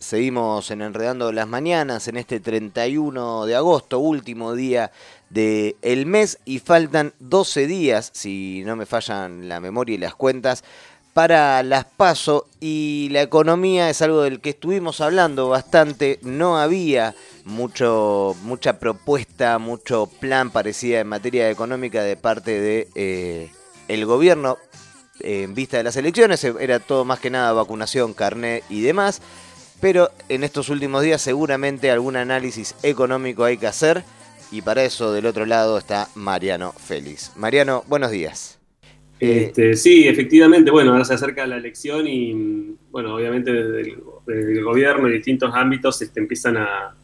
Seguimos en Enredando las Mañanas en este 31 de agosto, último día del el mes y faltan 12 días, si no me fallan la memoria y las cuentas, para las PASO y la economía es algo del que estuvimos hablando bastante. No había mucho, mucha propuesta, mucho plan parecida en materia económica de parte de eh, el gobierno en vista de las elecciones. Era todo más que nada vacunación, carné y demás. Pero en estos últimos días seguramente algún análisis económico hay que hacer. Y para eso del otro lado está Mariano Félix. Mariano, buenos días. Este, sí, efectivamente, bueno, ahora se acerca la elección y, bueno, obviamente desde el, gobierno y distintos ámbitos este, empiezan a,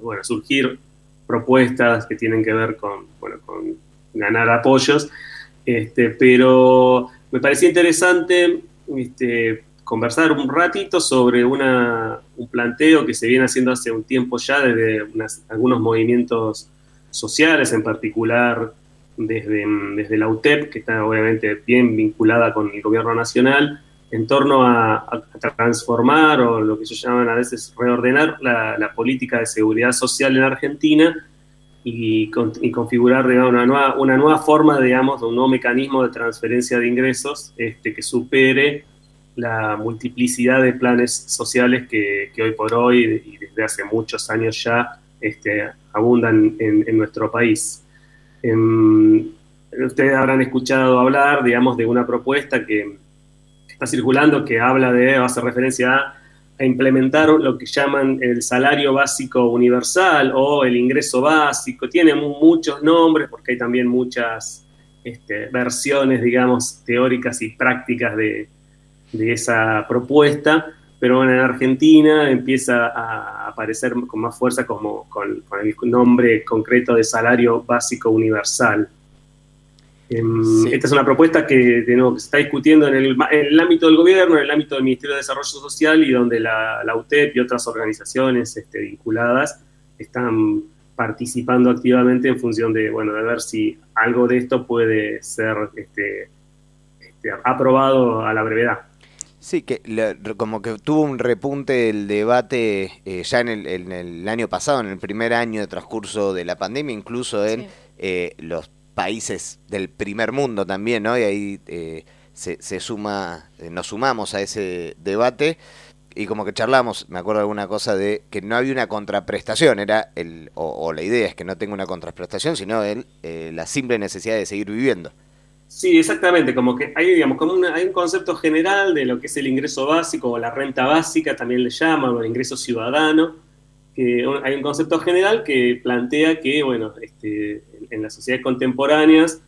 bueno, surgir propuestas que tienen que ver con, bueno, con ganar apoyos, este, pero me parecía interesante este, conversar un ratito sobre un planteo que se viene haciendo hace un tiempo ya desde algunos movimientos sociales, en particular desde, desde la UTEP, que está obviamente bien vinculada con el gobierno nacional, en torno a, transformar o lo que se llaman a veces reordenar la, política de seguridad social en Argentina y, configurar una, nueva, una nueva forma, digamos, un nuevo mecanismo de transferencia de ingresos este, que supere la multiplicidad de planes sociales que, hoy por hoy y desde hace muchos años ya este, abundan en nuestro país. Em, ustedes habrán escuchado hablar, digamos, de una propuesta que, está circulando que habla de, hace referencia a, implementar lo que llaman el salario básico universal o el ingreso básico. Tiene muchos nombres porque hay también muchas este, versiones, digamos, teóricas y prácticas de, esa propuesta, pero en Argentina empieza a aparecer con más fuerza como con, el nombre concreto de salario básico universal. Em, esta es una propuesta que, se está discutiendo en el, ámbito del gobierno, en el ámbito del Ministerio de Desarrollo Social y donde la, UTEP y otras organizaciones este, vinculadas están participando activamente en función de, bueno, de ver si algo de esto puede ser este, este, aprobado a la brevedad. Sí, que como que tuvo un repunte el debate eh, ya en el, año pasado, en el primer año de transcurso de la pandemia, incluso en eh, los países del primer mundo también, ¿no? Y ahí eh, se, se, suma, nos sumamos a ese debate y como que charlamos, me acuerdo de alguna cosa de que no había una contraprestación, era el, o, la idea es que no tenga una contraprestación, sino el, la simple necesidad de seguir viviendo. Sí, exactamente, como que hay, digamos, como hay un concepto general de lo que es el ingreso básico o la renta básica, también le llaman, o el ingreso ciudadano, que hay un concepto general que plantea que, bueno, este, en las sociedades contemporáneas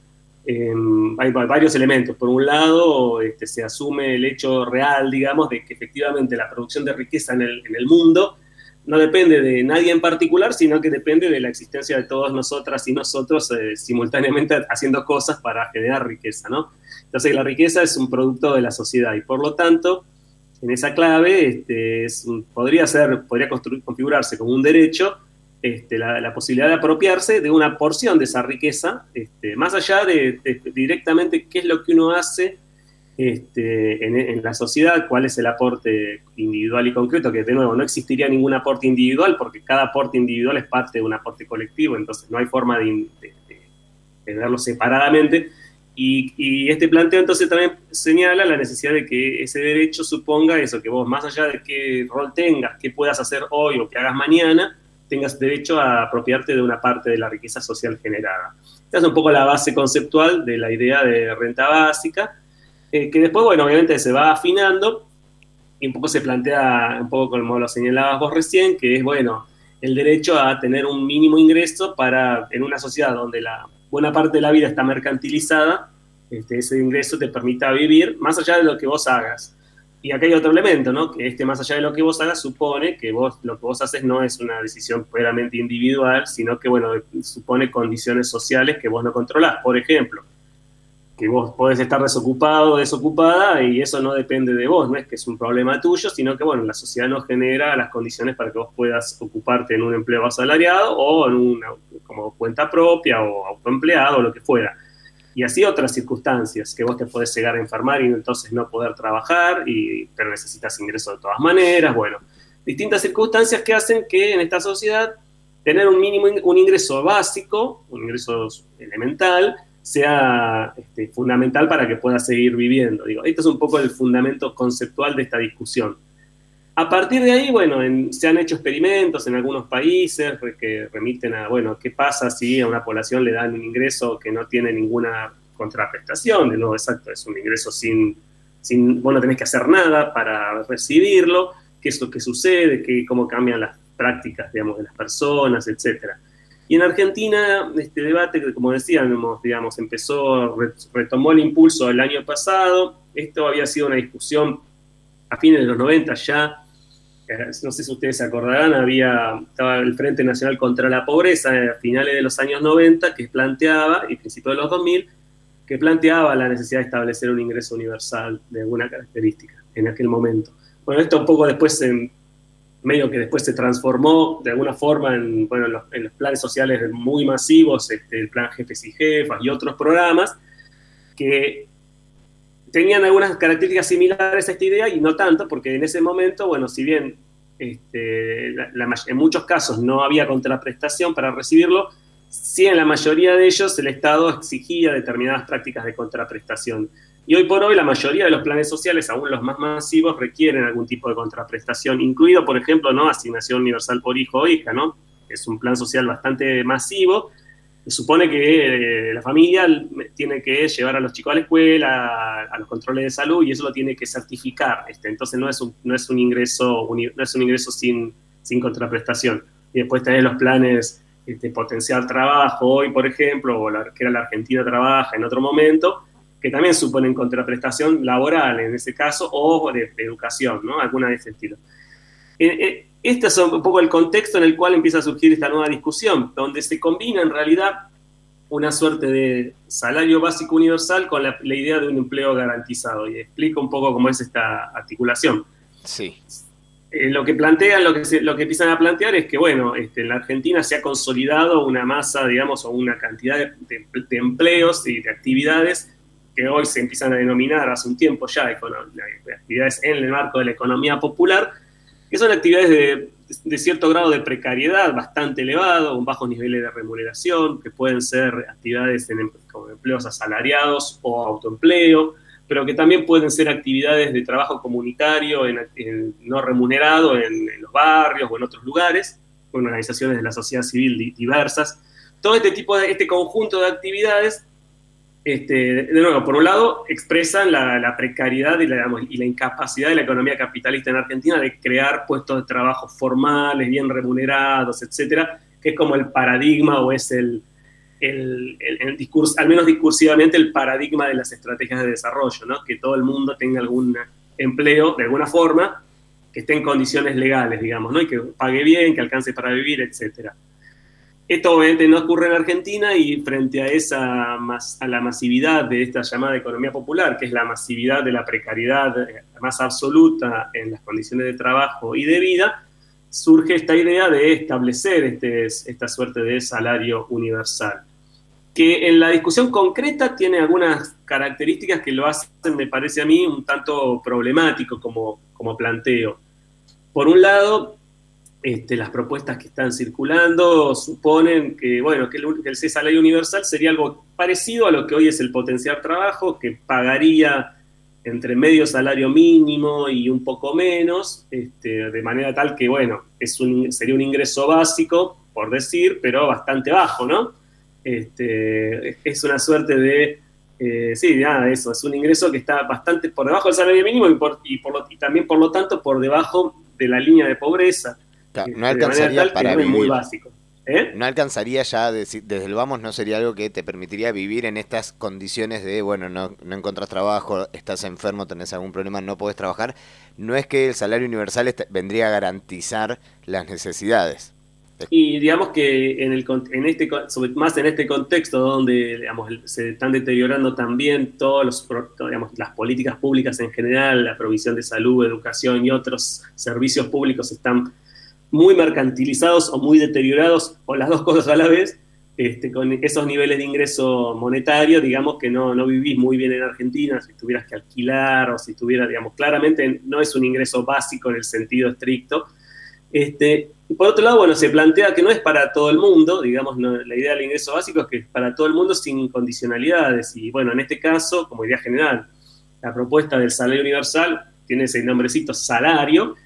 em, hay varios elementos. Por un lado, este, se asume el hecho real, digamos, de que efectivamente la producción de riqueza en el mundo no depende de nadie en particular, sino que depende de la existencia de todos nosotras y nosotros eh, simultáneamente haciendo cosas para generar riqueza, ¿no? Entonces la riqueza es un producto de la sociedad y por lo tanto, en esa clave este, podría ser, podría configurarse como un derecho este, la, posibilidad de apropiarse de una porción de esa riqueza, este, más allá de directamente qué es lo que uno hace este, en, la sociedad, cuál es el aporte individual y concreto, que de nuevo no existiría ningún aporte individual porque cada aporte individual es parte de un aporte colectivo, entonces no hay forma de, verlo separadamente. Y, este planteo entonces también señala la necesidad de que ese derecho suponga eso, que vos más allá de qué rol tengas, qué puedas hacer hoy o qué hagas mañana, tengas derecho a apropiarte de una parte de la riqueza social generada. Esta es un poco la base conceptual de la idea de renta básica eh, que después, bueno, obviamente se va afinando y un poco se plantea, un poco como lo señalabas vos recién, que es, bueno, el derecho a tener un mínimo ingreso para, en una sociedad donde la buena parte de la vida está mercantilizada, este, ese ingreso te permita vivir más allá de lo que vos hagas. Y acá hay otro elemento, ¿no? Que este más allá de lo que vos hagas supone que vos lo que vos haces no es una decisión puramente individual, sino que, bueno, supone condiciones sociales que vos no controlás. Por ejemplo, que vos podés estar desocupado desocupada y eso no depende de vos, no es que es un problema tuyo, sino que bueno, la sociedad nos genera las condiciones para que vos puedas ocuparte en un empleo asalariado o en una como cuenta propia o autoempleado o lo que fuera. Y así otras circunstancias, que vos te podés llegar a enfermar y entonces no poder trabajar, y, pero necesitas ingresos de todas maneras, bueno. distintas circunstancias que hacen que en esta sociedad tener un mínimo, un ingreso básico, un ingreso elemental, sea este, fundamental para que pueda seguir viviendo. Digo, este es un poco el fundamento conceptual de esta discusión. A partir de ahí, bueno, se han hecho experimentos en algunos países que remiten a, bueno, ¿qué pasa si a una población le dan un ingreso que no tiene ninguna contraprestación? De nuevo, exacto, es un ingreso sin, sin vos no tenés que hacer nada para recibirlo, qué es lo que sucede, qué, cómo cambian las prácticas, digamos, de las personas, etcétera. Y en Argentina, este debate, como decíamos, empezó, retomó el impulso el año pasado. Esto había sido una discusión a fines de los 90 ya. Eh, no sé si ustedes se acordarán, había, estaba el Frente Nacional contra la Pobreza a finales de los años 90 que planteaba, y principios de los 2000, que planteaba la necesidad de establecer un ingreso universal de alguna característica en aquel momento. Bueno, esto un poco después se medio que después se transformó de alguna forma en, bueno, en, los, planes sociales muy masivos, este, el plan Jefes y Jefas y otros programas, que tenían algunas características similares a esta idea y no tanto, porque en ese momento, bueno, si bien este, en muchos casos no había contraprestación para recibirlo, sí en la mayoría de ellos el Estado exigía determinadas prácticas de contraprestación. Y hoy por hoy la mayoría de los planes sociales, aún los más masivos, requieren algún tipo de contraprestación, incluido, por ejemplo, ¿no? asignación universal por hijo o hija, ¿no? Es un plan social bastante masivo. Se supone que eh, la familia tiene que llevar a los chicos a la escuela, a, los controles de salud, y eso lo tiene que certificar. Este, entonces no es un, no es un ingreso, no es un ingreso sin, sin contraprestación. Y después tenés los planes este, potencial trabajo hoy, por ejemplo, o la, que era la Argentina trabaja en otro momento, que también suponen contraprestación laboral en ese caso o de, educación, ¿no? Alguna de ese estilo. Eh, eh, este es un poco el contexto en el cual empieza a surgir esta nueva discusión, donde se combina en realidad una suerte de salario básico universal con la, idea de un empleo garantizado. Y explico un poco cómo es esta articulación. Sí. Eh, lo que plantean, lo que, lo que empiezan a plantear es que, bueno, este, en la Argentina se ha consolidado una masa, digamos, o una cantidad de, de empleos y de actividades que hoy se empiezan a denominar hace un tiempo ya actividades en el marco de la economía popular, que son actividades de, cierto grado de precariedad bastante elevado, con bajos niveles de remuneración, que pueden ser actividades en, em, como empleos asalariados o autoempleo, pero que también pueden ser actividades de trabajo comunitario en, no remunerado en, los barrios o en otros lugares, con organizaciones de la sociedad civil diversas. Todo este tipo de, este conjunto de actividades este, de nuevo, por un lado, expresan la, precariedad y la, y la, incapacidad de la economía capitalista en Argentina de crear puestos de trabajo formales, bien remunerados, etcétera, que es como el paradigma o es el, el, discurso, al menos discursivamente, el paradigma de las estrategias de desarrollo, ¿no? que todo el mundo tenga algún empleo de alguna forma, que esté en condiciones legales, digamos, ¿no? y que pague bien, que alcance para vivir, etcétera. Esto obviamente no ocurre en Argentina y frente a, esa, a la masividad de esta llamada economía popular, que es la masividad de la precariedad más absoluta en las condiciones de trabajo y de vida, surge esta idea de establecer este, esta suerte de salario universal, que en la discusión concreta tiene algunas características que lo hacen, me parece a mí, un tanto problemático como, como planteo. Por un lado, este, las propuestas que están circulando suponen que, bueno, que el, el salario universal sería algo parecido a lo que hoy es el potenciar trabajo, que pagaría entre medio salario mínimo y un poco menos, este, de manera tal que, bueno, es un, sería un ingreso básico, por decir, pero bastante bajo, ¿no? Este, es una suerte de, eh, sí, nada, eso, es un ingreso que está bastante por debajo del salario mínimo y, por, y, por y también, por lo tanto, por debajo de la línea de pobreza no alcanzaría para vivir. Muy básico. ¿Eh? No alcanzaría ya, desde el vamos, no sería algo que te permitiría vivir en estas condiciones de, bueno, no, no encontrás trabajo, estás enfermo, tenés algún problema, no podés trabajar. No es que el salario universal vendría a garantizar las necesidades. Y digamos que en, el, en este, más en este contexto donde digamos, se están deteriorando también todos los, digamos, las políticas públicas en general, la provisión de salud, educación y otros servicios públicos están muy mercantilizados o muy deteriorados, o las dos cosas a la vez, este, con esos niveles de ingreso monetario, digamos que no, no vivís muy bien en Argentina, si tuvieras que alquilar o si tuviera, digamos, claramente no es un ingreso básico en el sentido estricto. Este, por otro lado, bueno, se plantea que no es para todo el mundo, digamos, la idea del ingreso básico es que es para todo el mundo sin condicionalidades. Y bueno, en este caso, como idea general, la propuesta del salario universal tiene ese nombrecito salario,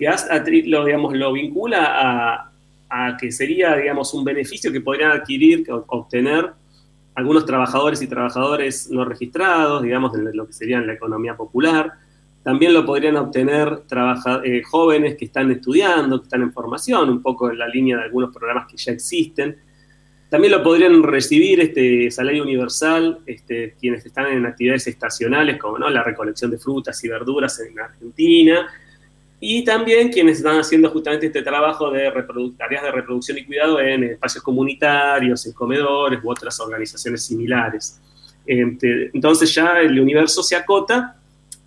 que lo, digamos, lo vincula a, que sería, digamos, un beneficio que podrían adquirir, obtener algunos trabajadores y trabajadores no registrados, digamos, de lo que sería en la economía popular. También lo podrían obtener eh, jóvenes que están estudiando, que están en formación, un poco en la línea de algunos programas que ya existen. También lo podrían recibir este salario universal este, quienes están en actividades estacionales, como ¿no? la recolección de frutas y verduras en Argentina, y también quienes están haciendo justamente este trabajo de tareas de reproducción y cuidado en espacios comunitarios, en comedores u otras organizaciones similares. Este, entonces ya el universo se acota,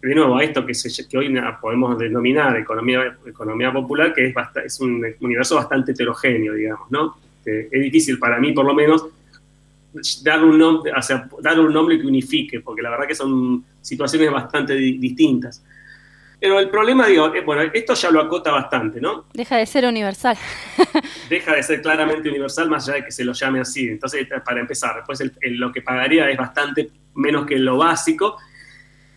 de nuevo, a esto que, que hoy podemos denominar economía, economía popular, que es, es un universo bastante heterogéneo, digamos, ¿no? Este, es difícil para mí, por lo menos, dar un, nombre, o dar un nombre que unifique, porque la verdad que son situaciones bastante distintas. Pero el problema, digo, eh, bueno, esto ya lo acota bastante, ¿no? Deja de ser universal. Deja de ser claramente universal, más allá de que se lo llame así. Entonces, para empezar, después lo que pagaría es bastante menos que lo básico.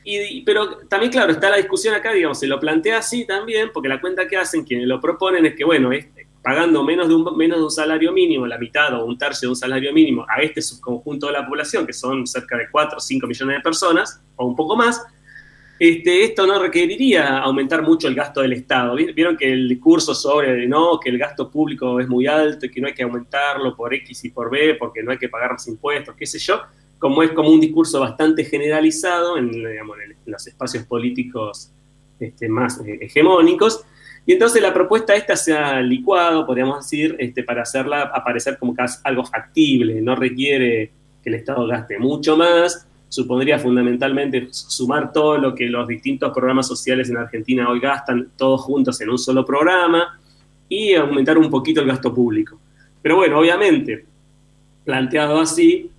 Y, pero también, claro, está la discusión acá, digamos, se lo plantea así también, porque la cuenta que hacen quienes lo proponen es que, bueno, es, pagando menos de, un, menos de un salario mínimo, la mitad o un tercio de un salario mínimo a este subconjunto de la población, que son cerca de 4 o 5 millones de personas, o un poco más, este, esto no requeriría aumentar mucho el gasto del Estado. Vieron que el discurso sobre no, que el gasto público es muy alto y que no hay que aumentarlo por X y por B porque no hay que pagar más impuestos, qué sé yo, como es como un discurso bastante generalizado en, los espacios políticos este, más eh, hegemónicos. Y entonces la propuesta esta se ha licuado, podríamos decir, este, para hacerla aparecer como algo factible, no requiere que el Estado gaste mucho más, supondría fundamentalmente sumar todo lo que los distintos programas sociales en Argentina hoy gastan todos juntos en un solo programa y aumentar un poquito el gasto público. Pero bueno, obviamente, planteado así,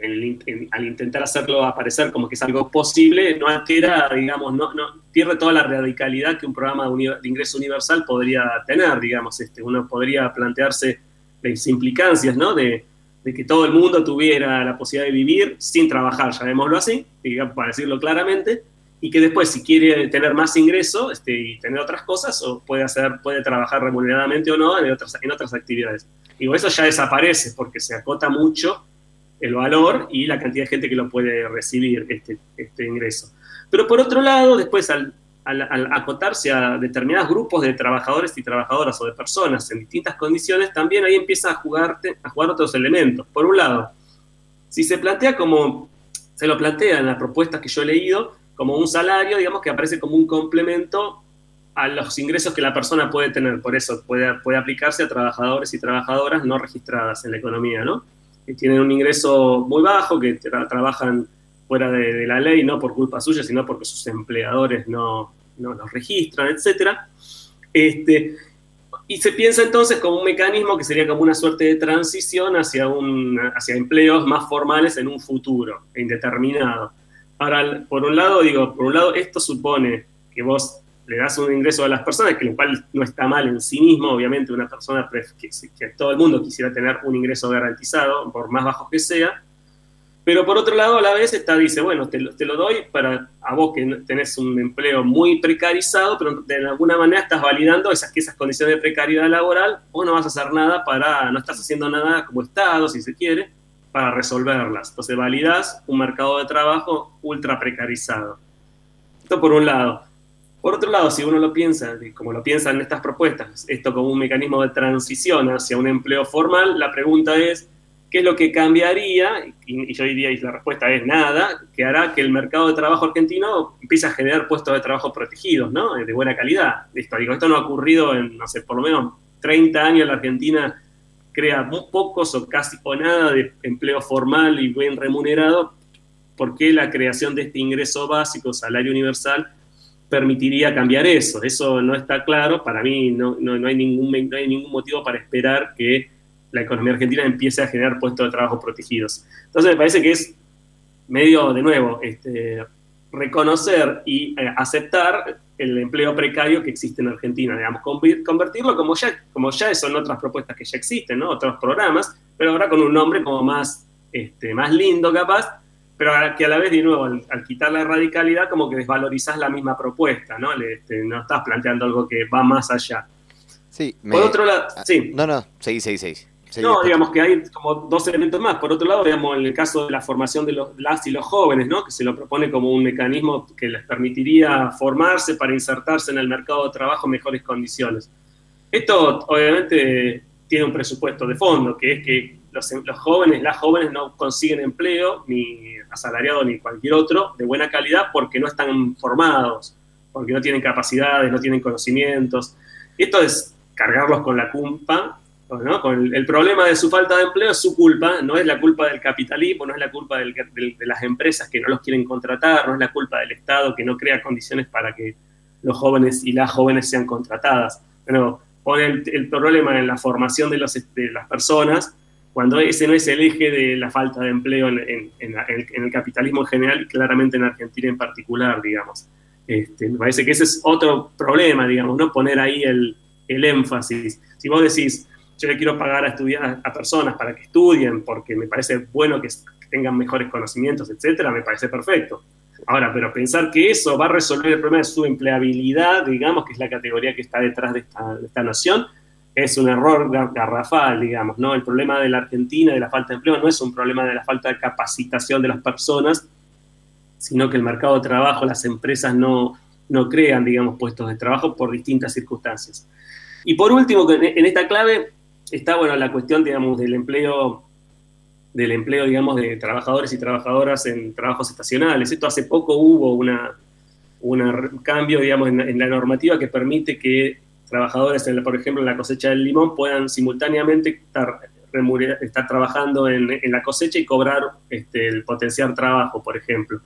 al intentar hacerlo aparecer como que es algo posible, no altera, digamos, no, pierde toda la radicalidad que un programa de, ingreso universal podría tener, digamos, este, uno podría plantearse las implicancias, ¿no? De, de que todo el mundo tuviera la posibilidad de vivir sin trabajar, llamémoslo así, para decirlo claramente, y que después si quiere tener más ingreso este, y tener otras cosas, o puede, hacer, puede trabajar remuneradamente o no en otras, en otras actividades. Digo, eso ya desaparece porque se acota mucho el valor y la cantidad de gente que lo puede recibir, este, este ingreso. Pero por otro lado, después al al, acotarse a determinados grupos de trabajadores y trabajadoras o de personas en distintas condiciones, también ahí empieza a, jugarte, a jugar otros elementos. Por un lado, si se plantea como, se lo plantea en las propuestas que yo he leído, como un salario, digamos que aparece como un complemento a los ingresos que la persona puede tener. Por eso puede, puede aplicarse a trabajadores y trabajadoras no registradas en la economía, ¿no? Que tienen un ingreso muy bajo, que trabajan fuera de, de, la ley, no por culpa suya, sino porque sus empleadores no, no los registran, etcétera. Este, y se piensa entonces como un mecanismo que sería como una suerte de transición hacia, un, hacia empleos más formales en un futuro indeterminado. Ahora, por un lado, digo, por un lado, esto supone que vos le das un ingreso a las personas, que lo cual no está mal en sí mismo, obviamente una persona que, que todo el mundo quisiera tener un ingreso garantizado, por más bajo que sea, pero por otro lado, a la vez está, dice, bueno, te lo, doy para a vos que tenés un empleo muy precarizado, pero de alguna manera estás validando esas, esas condiciones de precariedad laboral, o no vas a hacer nada para, no estás haciendo nada como Estado, si se quiere, para resolverlas. Entonces validas un mercado de trabajo ultra precarizado. Esto por un lado. Por otro lado, si uno lo piensa, como lo piensan en estas propuestas, esto como un mecanismo de transición hacia un empleo formal, la pregunta es, ¿Qué es lo que cambiaría? Y, yo diría, y la respuesta es nada, que hará que el mercado de trabajo argentino empiece a generar puestos de trabajo protegidos, ¿no? De buena calidad. Esto, digo, esto no ha ocurrido en, no sé, por lo menos 30 años la Argentina crea muy pocos o casi o nada de empleo formal y bien remunerado, porque la creación de este ingreso básico, salario universal, permitiría cambiar eso. Eso no está claro. Para mí no, no, no hay, ningún, no hay ningún motivo para esperar que la economía argentina empiece a generar puestos de trabajo protegidos. Entonces me parece que es medio, de nuevo, este, reconocer y eh, aceptar el empleo precario que existe en Argentina, digamos, convertirlo como ya, como ya son otras propuestas que ya existen, ¿no? Otros programas, pero ahora con un nombre como más, este, más lindo capaz, pero que a la vez, de nuevo, al, quitar la radicalidad, como que desvalorizás la misma propuesta, ¿no? Este, no estás planteando algo que va más allá. Sí, Por otro lado, ah, sí. No, no, seguí, seguí, seguí. No, digamos que hay como dos elementos más. Por otro lado, digamos, en el caso de la formación de los, las y los jóvenes, ¿no? que se lo propone como un mecanismo que les permitiría formarse para insertarse en el mercado de trabajo en mejores condiciones. Esto, obviamente, tiene un presupuesto de fondo, que es que los, los jóvenes, las jóvenes no consiguen empleo, ni asalariado ni cualquier otro, de buena calidad porque no están formados, porque no tienen capacidades, no tienen conocimientos. Esto es cargarlos con la culpa con el, problema de su falta de empleo es su culpa, no es la culpa del capitalismo, no es la culpa de las empresas que no los quieren contratar, no es la culpa del Estado que no crea condiciones para que los jóvenes y las jóvenes sean contratadas. Pero pone el, problema en la formación de, las personas, cuando ese no es el eje de la falta de empleo en, el, capitalismo en general y claramente en Argentina en particular, digamos. Este, me parece que ese es otro problema, digamos, ¿no? Poner ahí el, el énfasis. Si vos decís, yo le quiero pagar a, estudiar, a personas para que estudien porque me parece bueno que, tengan mejores conocimientos, etcétera, me parece perfecto. Ahora, pero pensar que eso va a resolver el problema de su empleabilidad, digamos, que es la categoría que está detrás de esta, noción, es un error garrafal, digamos, ¿no? El problema de la Argentina, de la falta de empleo, no es un problema de la falta de capacitación de las personas, sino que el mercado de trabajo, las empresas no, no crean, digamos, puestos de trabajo por distintas circunstancias. Y por último, en esta clave, está, bueno, la cuestión, digamos, del empleo, del empleo, digamos, de trabajadores y trabajadoras en trabajos estacionales. Esto hace poco hubo una, un cambio, digamos, en, la normativa que permite que trabajadores, en por ejemplo, en la cosecha del limón, puedan simultáneamente estar, estar trabajando en, la cosecha y cobrar este, el potencial trabajo, por ejemplo.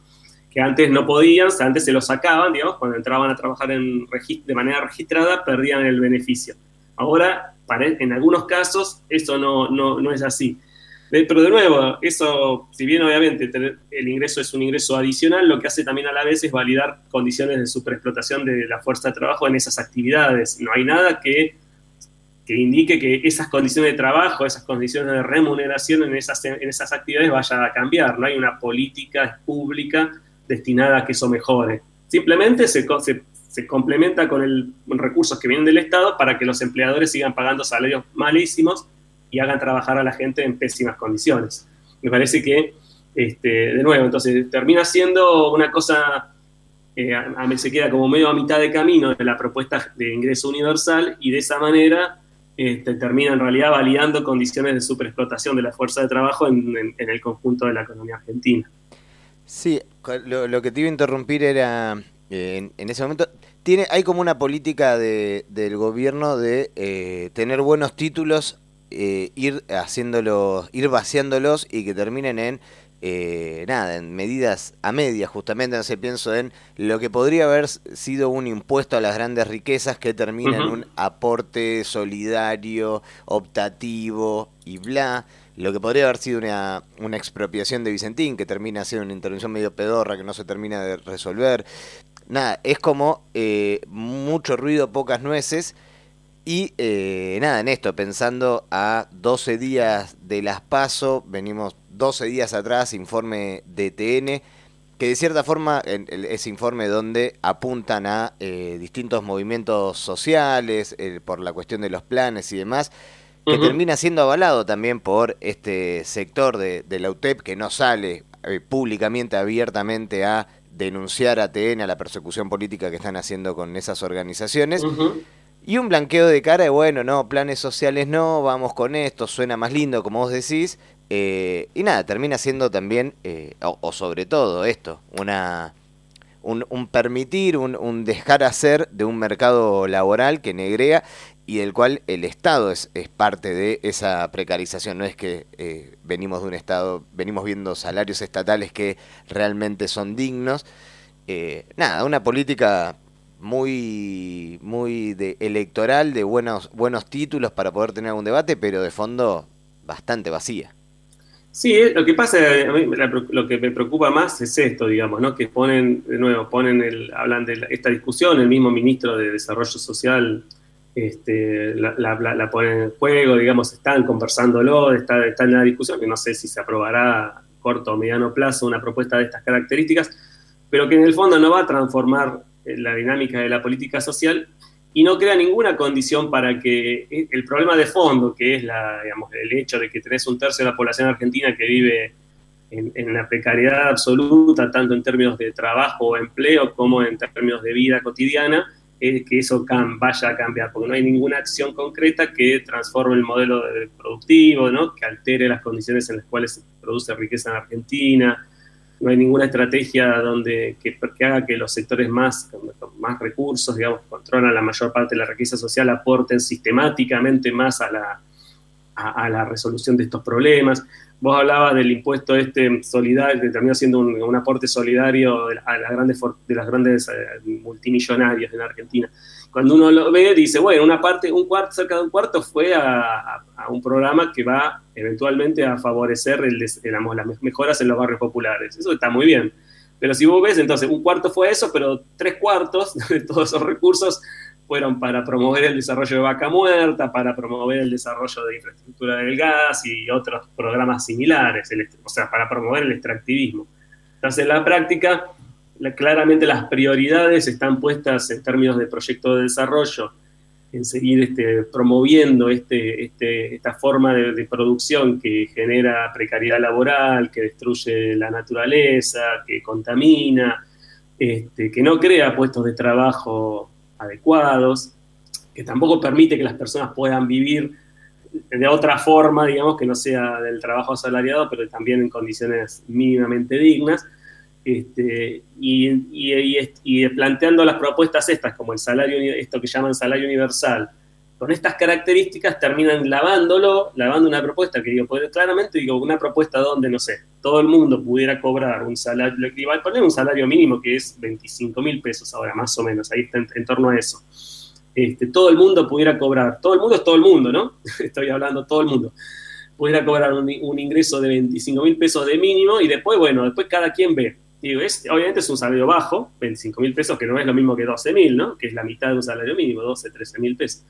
Que antes no podían, antes se lo sacaban, digamos, cuando entraban a trabajar en, de manera registrada, perdían el beneficio. Ahora en algunos casos eso no, no, es así. Pero de nuevo, eso, si bien obviamente el ingreso es un ingreso adicional, lo que hace también a la vez es validar condiciones de superexplotación de la fuerza de trabajo en esas actividades. No hay nada que, que indique que esas condiciones de trabajo, esas condiciones de remuneración en esas, en esas actividades vayan a cambiar. No hay una política pública destinada a que eso mejore. Simplemente se, se se complementa con, el, recursos que vienen del Estado para que los empleadores sigan pagando salarios malísimos y hagan trabajar a la gente en pésimas condiciones. Me parece que, este, de nuevo, entonces termina siendo una cosa, eh, a, mí se queda como medio a mitad de camino de la propuesta de ingreso universal y de esa manera este, termina en realidad validando condiciones de superexplotación de la fuerza de trabajo en, el conjunto de la economía argentina. Sí, lo, lo, que te iba a interrumpir era en, ese momento tiene hay como una política de, del gobierno de eh, tener buenos títulos eh, ir haciéndolos ir vaciándolos y que terminen en eh, nada en medidas a medias justamente no sé pienso en lo que podría haber sido un impuesto a las grandes riquezas que termina en un aporte solidario optativo y bla. Lo que podría haber sido una, una expropiación de Vicentín, que termina siendo una intervención medio pedorra que no se termina de resolver nada, es como eh, mucho ruido, pocas nueces. Y eh, nada, en esto, pensando a 12 días de las PASO, venimos 12 días atrás, informe de TN, que de cierta forma ese informe donde apuntan a eh, distintos movimientos sociales por la cuestión de los planes y demás, que termina siendo avalado también por este sector de, de la UTEP que no sale públicamente, abiertamente a denunciar a TN, a la persecución política que están haciendo con esas organizaciones. Y un blanqueo de cara de, bueno, no, planes sociales no, vamos con esto, suena más lindo, como vos decís. Eh, y nada, termina siendo también, eh, o, sobre todo esto, una, un, un permitir, un, un, dejar hacer de un mercado laboral que negrea y del cual el Estado es, es parte de esa precarización. No es que eh, venimos de un Estado, venimos viendo salarios estatales que realmente son dignos. Eh, nada, una política muy, muy de electoral, de buenos, buenos títulos para poder tener algún debate, pero de fondo bastante vacía. Sí, lo que pasa, lo que me preocupa más es esto, digamos, ¿no? Que ponen, de nuevo, ponen el, hablan de esta discusión, el mismo ministro de Desarrollo Social este, la, ponen en juego, digamos, están conversándolo, está, está en la discusión, que no sé si se aprobará a corto o mediano plazo una propuesta de estas características, pero que en el fondo no va a transformar eh, la dinámica de la política social y no crea ninguna condición para que eh, el problema de fondo, que es la, digamos, el hecho de que tenés un tercio de la población argentina que vive en, en, la precariedad absoluta, tanto en términos de trabajo o empleo como en términos de vida cotidiana, que eso vaya a cambiar, porque no hay ninguna acción concreta que transforme el modelo productivo, ¿no? que altere las condiciones en las cuales se produce riqueza en Argentina, no hay ninguna estrategia donde, que, haga que los sectores más, con más recursos, digamos, controlan la mayor parte de la riqueza social, aporten sistemáticamente más a la, a la resolución de estos problemas. Vos hablabas del impuesto este solidario, que terminó siendo un, aporte solidario de, a las grandes, de las grandes eh, multimillonarios en Argentina. Cuando uno lo ve, dice, bueno, una parte, un cuarto, cerca de un cuarto fue a, un programa que va eventualmente a favorecer el, las mejoras en los barrios populares. Eso está muy bien. Pero si vos ves, entonces, un cuarto fue eso, pero tres cuartos de todos esos recursos fueron para promover el desarrollo de vaca muerta, para promover el desarrollo de infraestructura del gas y otros programas similares, o sea, para promover el extractivismo. Entonces, en la práctica, claramente las prioridades están puestas en términos de proyecto de desarrollo, en seguir este, promoviendo este, este, esta forma de, producción que genera precariedad laboral, que destruye la naturaleza, que contamina, este, que no crea puestos de trabajo adecuados, que tampoco permite que las personas puedan vivir de otra forma, digamos, que no sea del trabajo asalariado, pero también en condiciones mínimamente dignas. Este, y, planteando las propuestas estas, como el salario, esto que llaman salario universal, con estas características terminan lavándolo, lavando una propuesta que digo, pues, claramente digo, una propuesta donde, no sé, todo el mundo pudiera cobrar un salario, a poner un salario mínimo que es 25 mil pesos ahora, más o menos, ahí está en, torno a eso. Este, todo el mundo pudiera cobrar, todo el mundo es todo el mundo, ¿no? Estoy hablando todo el mundo, pudiera cobrar un, ingreso de 25 mil pesos de mínimo y después, bueno, después cada quien ve. Digo, es, obviamente es un salario bajo, 25 mil pesos, que no es lo mismo que 12 mil, ¿no? Que es la mitad de un salario mínimo, 12, 13 mil pesos.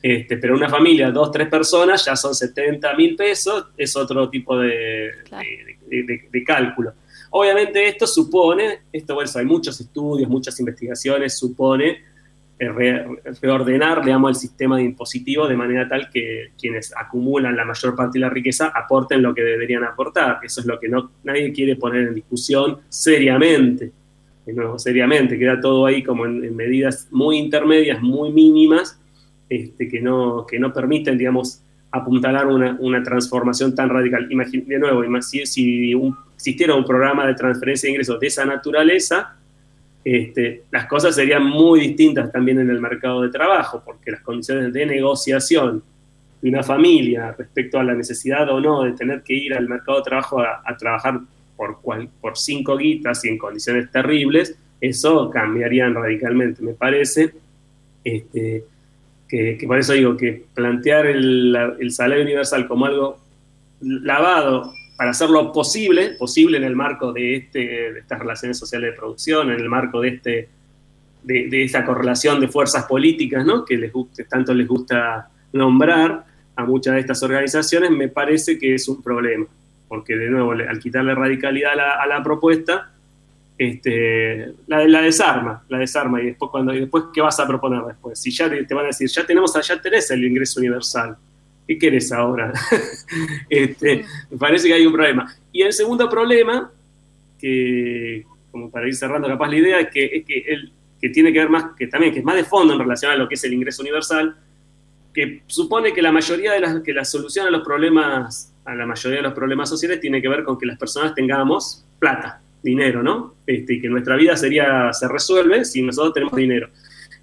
Este, pero una familia, dos, tres personas, ya son 70 mil pesos, es otro tipo de, de, cálculo. Obviamente esto supone, esto bueno, hay muchos estudios, muchas investigaciones, supone eh, reordenar, digamos, el sistema de impositivo de manera tal que quienes acumulan la mayor parte de la riqueza aporten lo que deberían aportar. Eso es lo que no, nadie quiere poner en discusión seriamente. No, seriamente, queda todo ahí como en medidas muy intermedias, muy mínimas, este, que, no, que no permiten, digamos, apuntalar una, una transformación tan radical. de nuevo, si, si existiera un programa de transferencia de ingresos de esa naturaleza, este, las cosas serían muy distintas también en el mercado de trabajo, porque las condiciones de negociación de una familia respecto a la necesidad o no de tener que ir al mercado de trabajo a, trabajar por, cual, por cinco guitas y en condiciones terribles, eso cambiaría radicalmente, me parece. Este, que, por eso digo que plantear el, salario universal como algo lavado para hacerlo posible, posible en el marco de, este, de estas relaciones sociales de producción, en el marco de, este, de, esa correlación de fuerzas políticas, ¿no? que, les, tanto les gusta nombrar a muchas de estas organizaciones, me parece que es un problema, porque de nuevo, al quitarle radicalidad a la propuesta, este, la, la, desarma, la desarma y después cuando después qué vas a proponer después. Si ya te, van a decir, ya tenemos, ya tenés el ingreso universal, ¿qué querés ahora? este, me parece que hay un problema. Y el segundo problema, que como para ir cerrando capaz la idea, es que, es que, el, que tiene que ver más, que también que es más de fondo en relación a lo que es el ingreso universal, que supone que la mayoría de las, que la solución a los problemas, a la mayoría de los problemas sociales tiene que ver con que las personas tengamos plata dinero, ¿no? Este, y que nuestra vida sería, se resuelve si nosotros tenemos dinero.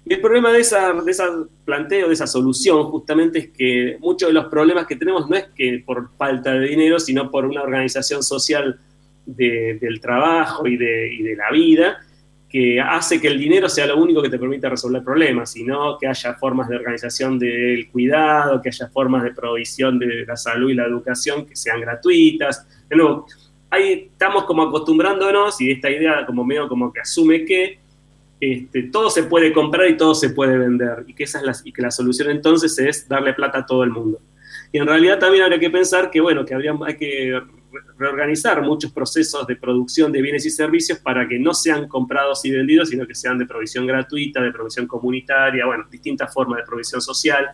Y el problema de esa, de esa planteo, de esa solución, justamente es que muchos de los problemas que tenemos no es que por falta de dinero, sino por una organización social del trabajo y de, y de la vida, que hace que el dinero sea lo único que te permita resolver problemas, sino que haya formas de organización del cuidado, que haya formas de provisión de la salud y la educación que sean gratuitas, de nuevo, ahí estamos como acostumbrándonos y esta idea como medio como que asume que este, todo se puede comprar y todo se puede vender y que, esa es la, y que la solución entonces es darle plata a todo el mundo. Y en realidad también habría que pensar que, bueno, que habría, hay que reorganizar muchos procesos de producción de bienes y servicios para que no sean comprados y vendidos, sino que sean de provisión gratuita, de provisión comunitaria, bueno, distintas formas de provisión social,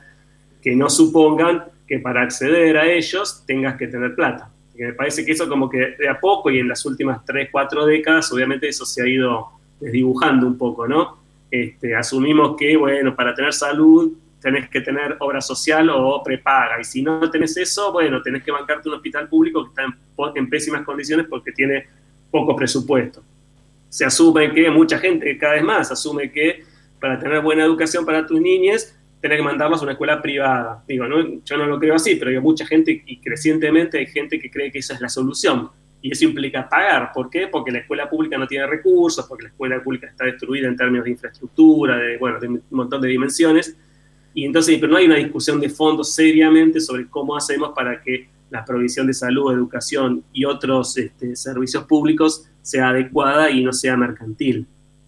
que no supongan que para acceder a ellos tengas que tener plata. Me parece que eso como que de a poco y en las últimas 3, 4 décadas, obviamente eso se ha ido desdibujando un poco, ¿no? Este, asumimos que, bueno, para tener salud tenés que tener obra social o prepaga. Y si no tenés eso, bueno, tenés que bancarte un hospital público que está en, pésimas condiciones porque tiene poco presupuesto. Se asume que mucha gente, cada vez más, asume que para tener buena educación para tus niñas, tenés que mandarlos a una escuela privada. Digo, yo no lo creo así, pero hay mucha gente y crecientemente hay gente que cree que esa es la solución. Y eso implica pagar. ¿Por qué? Porque la escuela pública no tiene recursos, porque la escuela pública está destruida en términos de infraestructura, de, bueno, de un montón de dimensiones y entonces, pero no hay una discusión de fondo seriamente sobre cómo hacemos para que la provisión de salud, educación y otros este, servicios públicos sea adecuada y no sea mercantil.